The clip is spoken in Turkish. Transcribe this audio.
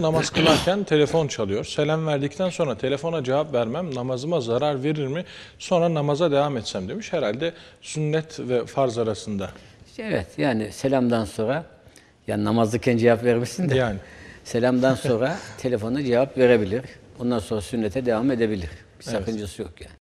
Namaz kılarken telefon çalıyor. Selam verdikten sonra telefona cevap vermem namazıma zarar verir mi? Sonra namaza devam etsem demiş. Herhalde sünnet ve farz arasında. Evet yani selamdan sonra yani namazlıken cevap vermişsin de Yani. selamdan sonra telefona cevap verebilir. Ondan sonra sünnete devam edebilir. Bir sakıncası yok yani.